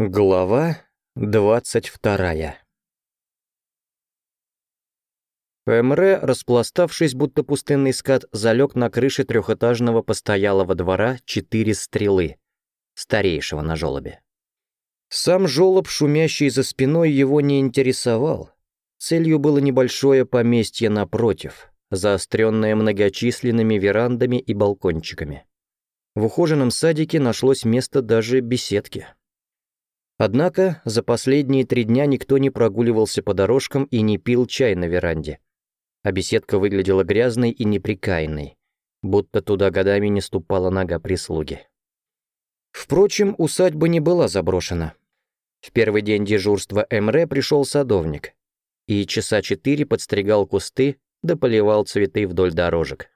Глава 22 Эмре, распластавшись, будто пустынный скат, залег на крыше трехэтажного постоялого двора четыре стрелы, старейшего на жёлобе. Сам жёлоб, шумящий за спиной, его не интересовал. Целью было небольшое поместье напротив, заостренное многочисленными верандами и балкончиками. В ухоженном садике нашлось место даже беседки. Однако за последние три дня никто не прогуливался по дорожкам и не пил чай на веранде. А беседка выглядела грязной и неприкаянной, будто туда годами не ступала нога прислуги. Впрочем, усадьба не была заброшена. В первый день дежурства Эмре пришел садовник и часа четыре подстригал кусты да поливал цветы вдоль дорожек.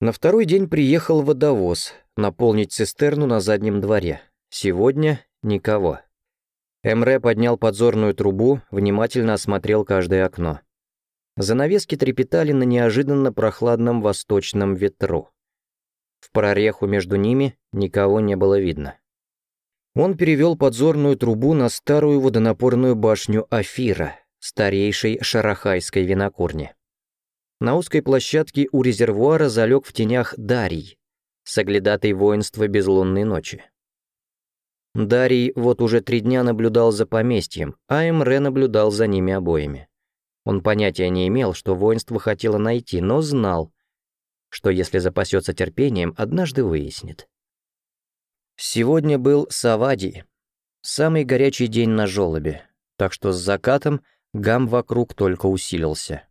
На второй день приехал водовоз наполнить цистерну на заднем дворе. Сегодня Никого. Эмре поднял подзорную трубу, внимательно осмотрел каждое окно. Занавески трепетали на неожиданно прохладном восточном ветру. В прореху между ними никого не было видно. Он перевел подзорную трубу на старую водонапорную башню Афира, старейшей шарахайской винокурни. На узкой площадке у резервуара залег в тенях Дарий, соглядатый воинства безлунной ночи. Дарий вот уже три дня наблюдал за поместьем, а Эмре наблюдал за ними обоими. Он понятия не имел, что воинство хотело найти, но знал, что если запасется терпением, однажды выяснит. Сегодня был Савадий, самый горячий день на жёлобе, так что с закатом гам вокруг только усилился.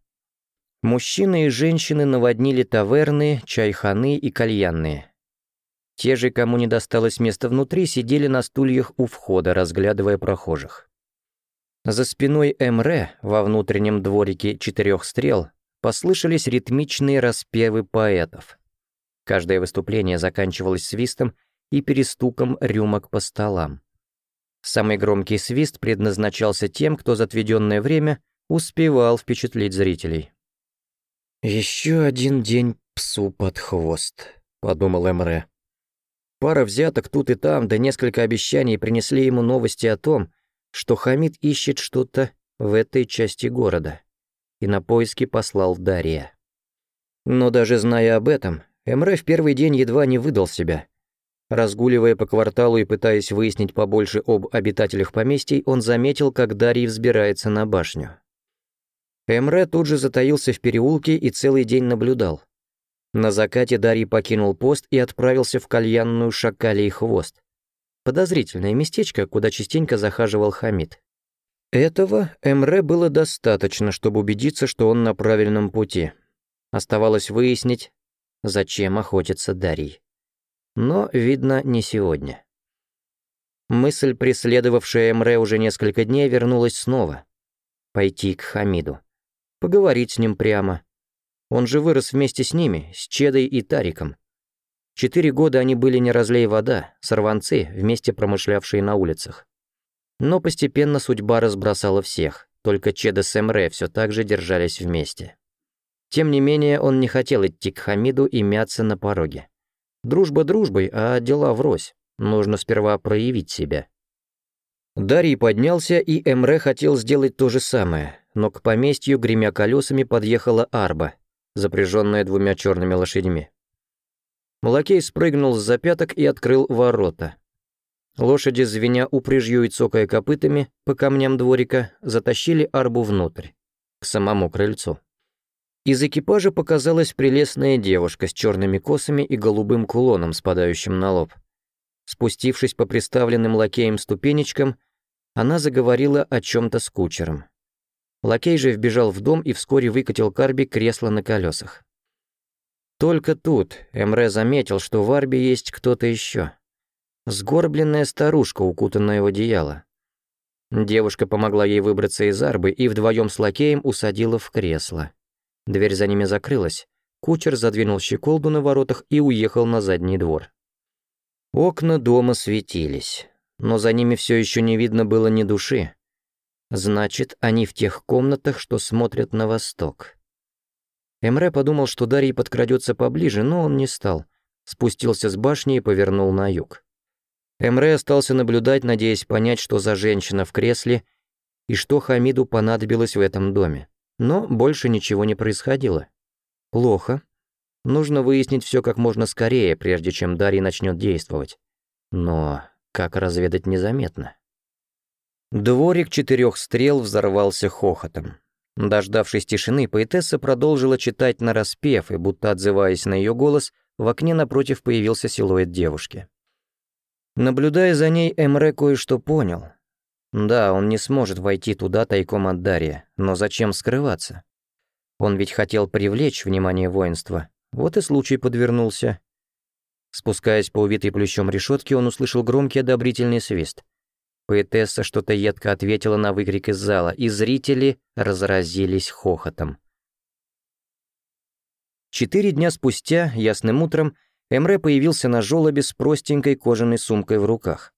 Мужчины и женщины наводнили таверны, чайханы и кальянные. Те же, кому не досталось места внутри, сидели на стульях у входа, разглядывая прохожих. За спиной Эмре, во внутреннем дворике четырех стрел, послышались ритмичные распевы поэтов. Каждое выступление заканчивалось свистом и перестуком рюмок по столам. Самый громкий свист предназначался тем, кто за отведенное время успевал впечатлить зрителей. «Еще один день псу под хвост», — подумал Эмре. Пара взяток тут и там, да несколько обещаний принесли ему новости о том, что Хамид ищет что-то в этой части города. И на поиски послал Дария. Но даже зная об этом, Эмре в первый день едва не выдал себя. Разгуливая по кварталу и пытаясь выяснить побольше об обитателях поместий, он заметил, как Дарий взбирается на башню. Эмре тут же затаился в переулке и целый день наблюдал. На закате Дарий покинул пост и отправился в кальянную шакалий хвост. Подозрительное местечко, куда частенько захаживал Хамид. Этого Эмре было достаточно, чтобы убедиться, что он на правильном пути. Оставалось выяснить, зачем охотится Дарий. Но, видно, не сегодня. Мысль, преследовавшая Эмре уже несколько дней, вернулась снова. Пойти к Хамиду. Поговорить с ним прямо. Он же вырос вместе с ними, с Чедой и Тариком. Четыре года они были не разлей вода, сорванцы, вместе промышлявшие на улицах. Но постепенно судьба разбросала всех, только Чеда с Эмре все так же держались вместе. Тем не менее, он не хотел идти к Хамиду и мяться на пороге. Дружба дружбой, а дела врозь. Нужно сперва проявить себя. Дарий поднялся, и Эмре хотел сделать то же самое, но к поместью, гремя колесами, подъехала арба, запряженная двумя черными лошадьми. Малакей спрыгнул с запяток и открыл ворота. Лошади, звеня упряжью и цокая копытами по камням дворика, затащили арбу внутрь, к самому крыльцу. Из экипажа показалась прелестная девушка с черными косами и голубым кулоном, спадающим на лоб. Спустившись по приставленным лакеем ступенечкам, она заговорила о чем то с кучером. Лакей же вбежал в дом и вскоре выкатил Карби кресло на колесах. Только тут Эмре заметил, что в Арби есть кто-то еще. Сгорбленная старушка, укутанная в одеяло. Девушка помогла ей выбраться из Арбы и вдвоем с лакеем усадила в кресло. Дверь за ними закрылась. Кучер задвинул щеколду на воротах и уехал на задний двор. Окна дома светились, но за ними все еще не видно было ни души. Значит, они в тех комнатах, что смотрят на восток. Эмре подумал, что Дарий подкрадется поближе, но он не стал. Спустился с башни и повернул на юг. Эмре остался наблюдать, надеясь понять, что за женщина в кресле и что Хамиду понадобилось в этом доме. Но больше ничего не происходило. Плохо. Нужно выяснить все как можно скорее, прежде чем Дарий начнет действовать. Но как разведать незаметно? Дворик четырех стрел взорвался хохотом. Дождавшись тишины, поэтесса продолжила читать на распев, и будто отзываясь на ее голос, в окне напротив появился силуэт девушки. Наблюдая за ней, Эмре кое-что понял. Да, он не сможет войти туда тайком от Дарья, но зачем скрываться? Он ведь хотел привлечь внимание воинства, вот и случай подвернулся. Спускаясь по увитой плющом решетке, он услышал громкий одобрительный свист. Поэтесса что-то едко ответила на выкрик из зала, и зрители разразились хохотом. Четыре дня спустя, ясным утром, Эмре появился на жёлобе с простенькой кожаной сумкой в руках.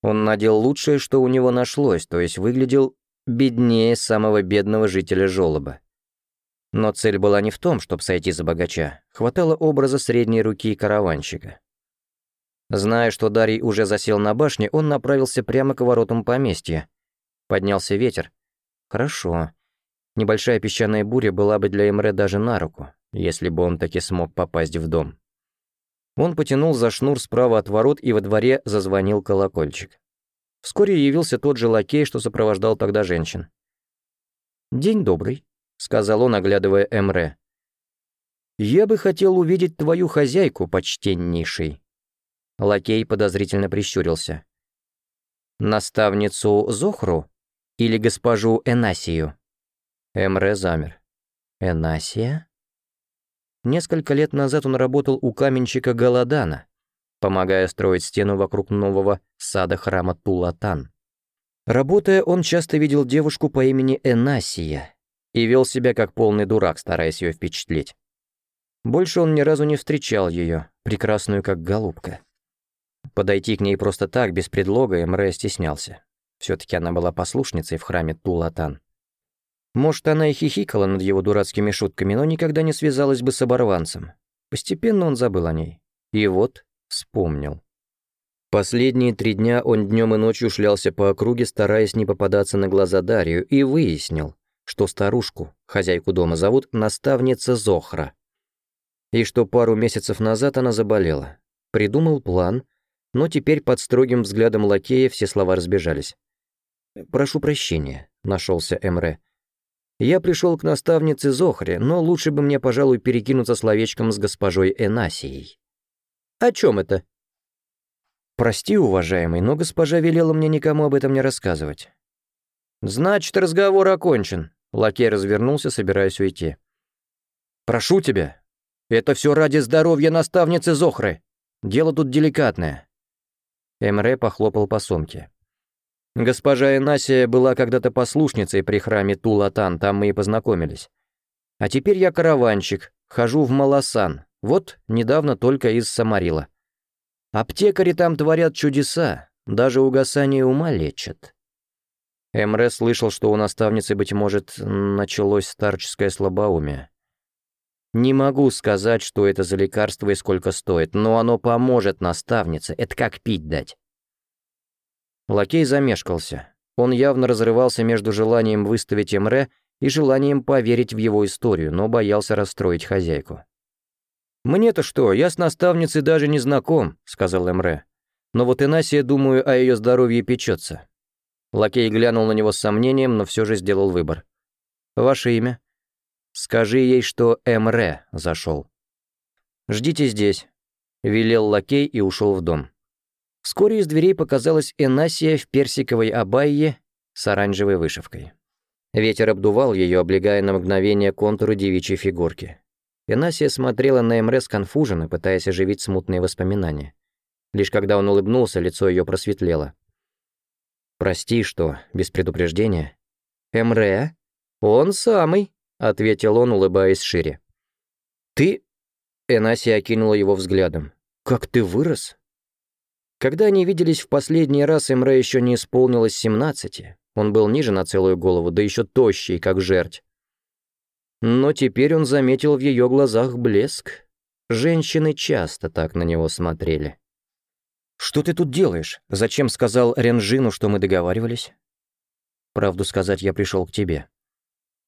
Он надел лучшее, что у него нашлось, то есть выглядел беднее самого бедного жителя жёлоба. Но цель была не в том, чтобы сойти за богача, хватало образа средней руки караванщика. Зная, что Дарий уже засел на башне, он направился прямо к воротам поместья. Поднялся ветер. Хорошо. Небольшая песчаная буря была бы для Эмре даже на руку, если бы он таки смог попасть в дом. Он потянул за шнур справа от ворот, и во дворе зазвонил колокольчик. Вскоре явился тот же лакей, что сопровождал тогда женщин. «День добрый», — сказал он, оглядывая Эмре. «Я бы хотел увидеть твою хозяйку, почтеннейший». Лакей подозрительно прищурился. «Наставницу Зохру или госпожу Энасию?» Эмре замер. «Энасия?» Несколько лет назад он работал у каменщика Галадана, помогая строить стену вокруг нового сада храма Тулатан. Работая, он часто видел девушку по имени Энасия и вел себя как полный дурак, стараясь ее впечатлить. Больше он ни разу не встречал ее, прекрасную как голубка. Подойти к ней просто так, без предлога, Эмре стеснялся. все таки она была послушницей в храме Тулатан. Может, она и хихикала над его дурацкими шутками, но никогда не связалась бы с оборванцем. Постепенно он забыл о ней. И вот вспомнил. Последние три дня он днем и ночью шлялся по округе, стараясь не попадаться на глаза Дарью, и выяснил, что старушку, хозяйку дома, зовут наставница Зохра. И что пару месяцев назад она заболела. Придумал план — но теперь под строгим взглядом лакея все слова разбежались. «Прошу прощения», — нашелся Эмре. «Я пришел к наставнице Зохре, но лучше бы мне, пожалуй, перекинуться словечком с госпожой Энасией». «О чем это?» «Прости, уважаемый, но госпожа велела мне никому об этом не рассказывать». «Значит, разговор окончен», — лакей развернулся, собираясь уйти. «Прошу тебя, это все ради здоровья наставницы Зохры. Дело тут деликатное». Эмре похлопал по сумке. «Госпожа Инасия была когда-то послушницей при храме Тулатан, там мы и познакомились. А теперь я караванщик, хожу в Маласан, вот недавно только из Самарила. Аптекари там творят чудеса, даже угасание ума лечат». Эмре слышал, что у наставницы, быть может, началось старческое слабоумие. Не могу сказать, что это за лекарство и сколько стоит, но оно поможет наставнице, это как пить дать. Лакей замешкался. Он явно разрывался между желанием выставить Эмре и желанием поверить в его историю, но боялся расстроить хозяйку. «Мне-то что, я с наставницей даже не знаком», — сказал Эмре. «Но вот Инасия, думаю, о ее здоровье печется». Лакей глянул на него с сомнением, но все же сделал выбор. «Ваше имя?» «Скажи ей, что Эмре зашел». «Ждите здесь», — велел лакей и ушел в дом. Вскоре из дверей показалась Энасия в персиковой абайе с оранжевой вышивкой. Ветер обдувал ее, облегая на мгновение контуры девичьей фигурки. Энасия смотрела на Эмре сконфуженно, пытаясь оживить смутные воспоминания. Лишь когда он улыбнулся, лицо ее просветлело. «Прости, что без предупреждения». «Эмре? Он самый!» — ответил он, улыбаясь шире. «Ты?» — Энаси окинула его взглядом. «Как ты вырос?» Когда они виделись в последний раз, Эмре еще не исполнилось семнадцати. Он был ниже на целую голову, да еще тощий, как жерть. Но теперь он заметил в ее глазах блеск. Женщины часто так на него смотрели. «Что ты тут делаешь? Зачем сказал Ренжину, что мы договаривались?» «Правду сказать, я пришел к тебе»,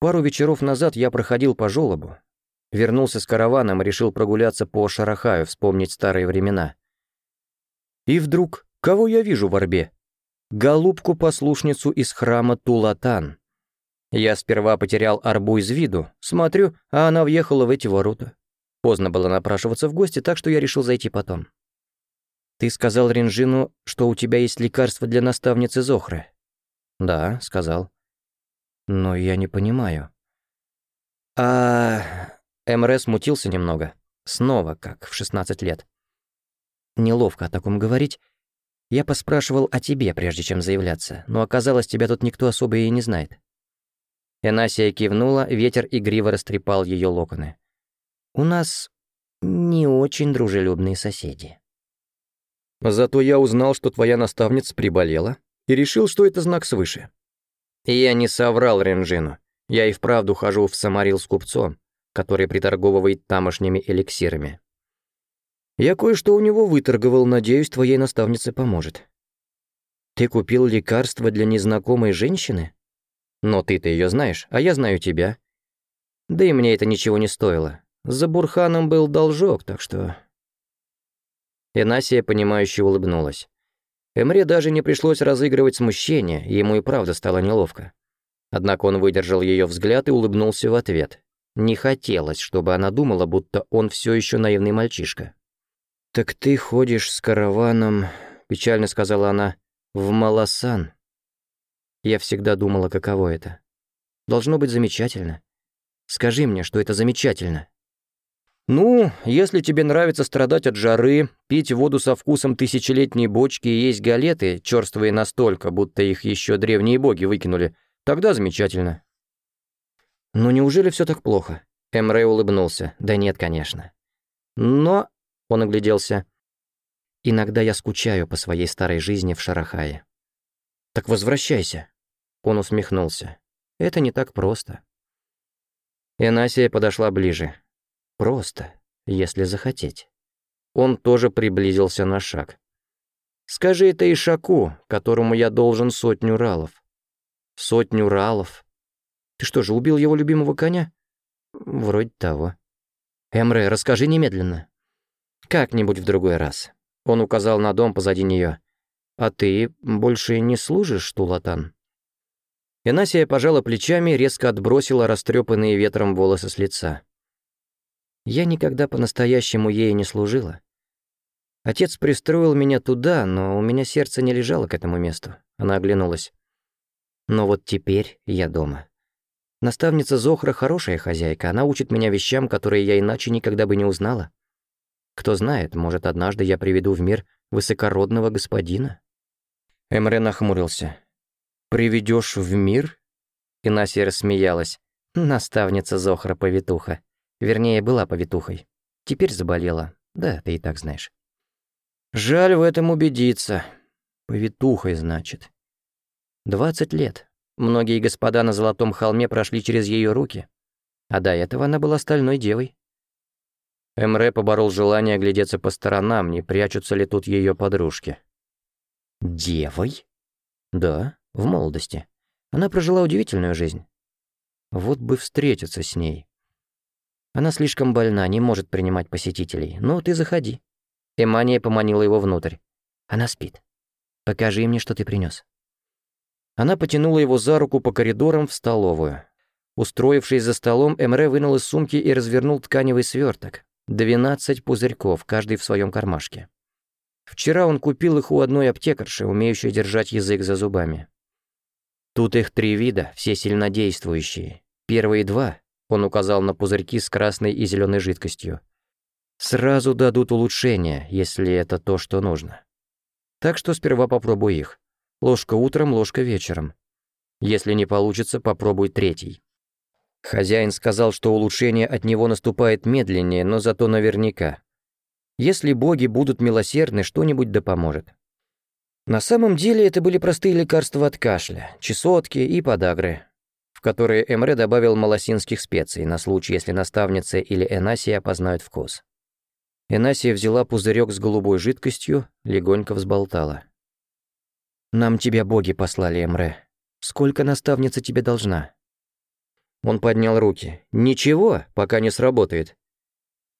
Пару вечеров назад я проходил по жёлобу. Вернулся с караваном и решил прогуляться по Шарахаю, вспомнить старые времена. И вдруг, кого я вижу в орбе? Голубку-послушницу из храма Тулатан. Я сперва потерял арбу из виду, смотрю, а она въехала в эти ворота. Поздно было напрашиваться в гости, так что я решил зайти потом. «Ты сказал Ринжину, что у тебя есть лекарство для наставницы Зохры?» «Да», — сказал. Но я не понимаю. А... МР смутился немного. Снова, как в 16 лет. Неловко о таком говорить. Я поспрашивал о тебе, прежде чем заявляться, но оказалось, тебя тут никто особо и не знает. Энасия кивнула, ветер игриво растрепал ее локоны. «У нас не очень дружелюбные соседи». «Зато я узнал, что твоя наставница приболела, и решил, что это знак свыше. И я не соврал Ренджину. Я и вправду хожу в Самарил с купцом, который приторговывает тамошними эликсирами. Я кое-что у него выторговал, надеюсь, твоей наставнице поможет. Ты купил лекарство для незнакомой женщины? Но ты-то ее знаешь, а я знаю тебя. Да и мне это ничего не стоило. За Бурханом был должок, так что...» Энасия, понимающе улыбнулась. Эмре даже не пришлось разыгрывать смущение, ему и правда стало неловко. Однако он выдержал ее взгляд и улыбнулся в ответ. Не хотелось, чтобы она думала, будто он все еще наивный мальчишка. «Так ты ходишь с караваном», — печально сказала она, — «в Маласан». Я всегда думала, каково это. Должно быть замечательно. Скажи мне, что это замечательно. «Ну, если тебе нравится страдать от жары, пить воду со вкусом тысячелетней бочки и есть галеты, черствые настолько, будто их еще древние боги выкинули, тогда замечательно». «Ну неужели все так плохо?» Эмрей улыбнулся. «Да нет, конечно». «Но...» — он огляделся. «Иногда я скучаю по своей старой жизни в Шарахае». «Так возвращайся!» — он усмехнулся. «Это не так просто». Энасия подошла ближе. Просто, если захотеть. Он тоже приблизился на шаг. «Скажи это Ишаку, которому я должен сотню ралов». «Сотню ралов? Ты что же, убил его любимого коня?» «Вроде того». «Эмре, расскажи немедленно». «Как-нибудь в другой раз». Он указал на дом позади нее. «А ты больше не служишь, Тулатан?» Энасия пожала плечами, резко отбросила растрепанные ветром волосы с лица. Я никогда по-настоящему ей не служила. Отец пристроил меня туда, но у меня сердце не лежало к этому месту. Она оглянулась. Но вот теперь я дома. Наставница Зохра хорошая хозяйка, она учит меня вещам, которые я иначе никогда бы не узнала. Кто знает, может, однажды я приведу в мир высокородного господина? Эмре нахмурился. «Приведёшь в мир?» Инасия рассмеялась. «Наставница Зохра-повитуха». Вернее, была повитухой. Теперь заболела. Да, ты и так знаешь. Жаль в этом убедиться. Повитухой, значит. 20 лет. Многие господа на Золотом холме прошли через ее руки. А до этого она была стальной девой. Эмре поборол желание глядеться по сторонам, не прячутся ли тут ее подружки. «Девой?» «Да, в молодости. Она прожила удивительную жизнь. Вот бы встретиться с ней. Она слишком больна, не может принимать посетителей. Ну, ты заходи». Эмания поманила его внутрь. «Она спит. Покажи мне, что ты принёс». Она потянула его за руку по коридорам в столовую. Устроившись за столом, Эмре вынул из сумки и развернул тканевый свёрток. Двенадцать пузырьков, каждый в своём кармашке. Вчера он купил их у одной аптекарши, умеющей держать язык за зубами. Тут их три вида, все сильнодействующие. Первые два он указал на пузырьки с красной и зеленой жидкостью. «Сразу дадут улучшение, если это то, что нужно. Так что сперва попробуй их. Ложка утром, ложка вечером. Если не получится, попробуй третий». Хозяин сказал, что улучшение от него наступает медленнее, но зато наверняка. Если боги будут милосердны, что-нибудь да поможет. На самом деле это были простые лекарства от кашля, чесотки и подагры, в которые Эмре добавил малосинских специй на случай, если наставница или Энасия опознают вкус. Энасия взяла пузырек с голубой жидкостью, легонько взболтала. «Нам тебя боги послали, Эмре. Сколько наставница тебе должна?» Он поднял руки. «Ничего, пока не сработает».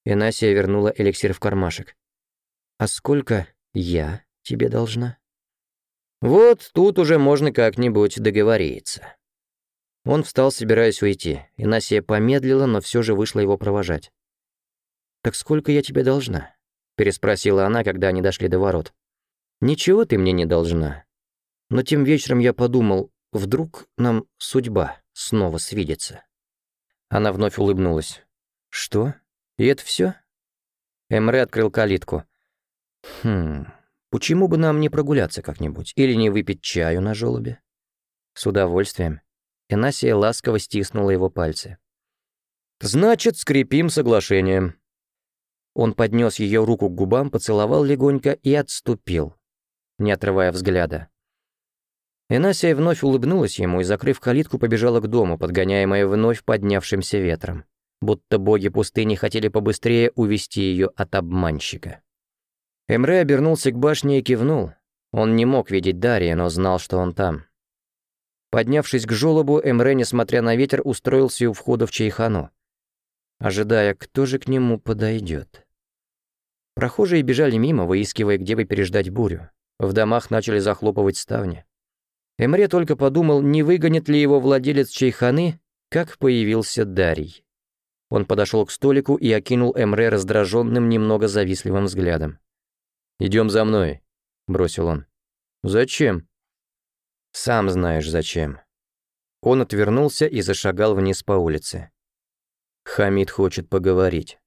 Энасия вернула эликсир в кармашек. «А сколько я тебе должна?» «Вот тут уже можно как-нибудь договориться». Он встал, собираясь уйти. Инасия помедлила, но все же вышла его провожать. «Так сколько я тебе должна?» — переспросила она, когда они дошли до ворот. «Ничего ты мне не должна. Но тем вечером я подумал, вдруг нам судьба снова свидится». Она вновь улыбнулась. «Что? И это все? Эмре открыл калитку. «Хм, почему бы нам не прогуляться как-нибудь? Или не выпить чаю на жёлобе?» «С удовольствием. Энасия ласково стиснула его пальцы. «Значит, скрепим соглашение». Он поднес ее руку к губам, поцеловал легонько и отступил, не отрывая взгляда. Энасия вновь улыбнулась ему и, закрыв калитку, побежала к дому, подгоняемая вновь поднявшимся ветром, будто боги пустыни хотели побыстрее увести ее от обманщика. Эмре обернулся к башне и кивнул. Он не мог видеть Дария, но знал, что он там. Поднявшись к жёлобу, Эмре, несмотря на ветер, устроился у входа в чайхану, ожидая, кто же к нему подойдет. Прохожие бежали мимо, выискивая, где бы переждать бурю. В домах начали захлопывать ставни. Эмре только подумал, не выгонит ли его владелец чайханы, как появился Дарий. Он подошел к столику и окинул Эмре раздраженным, немного завистливым взглядом. «Идем за мной», — бросил он. «Зачем?» Сам знаешь зачем». Он отвернулся и зашагал вниз по улице. «Хамид хочет поговорить».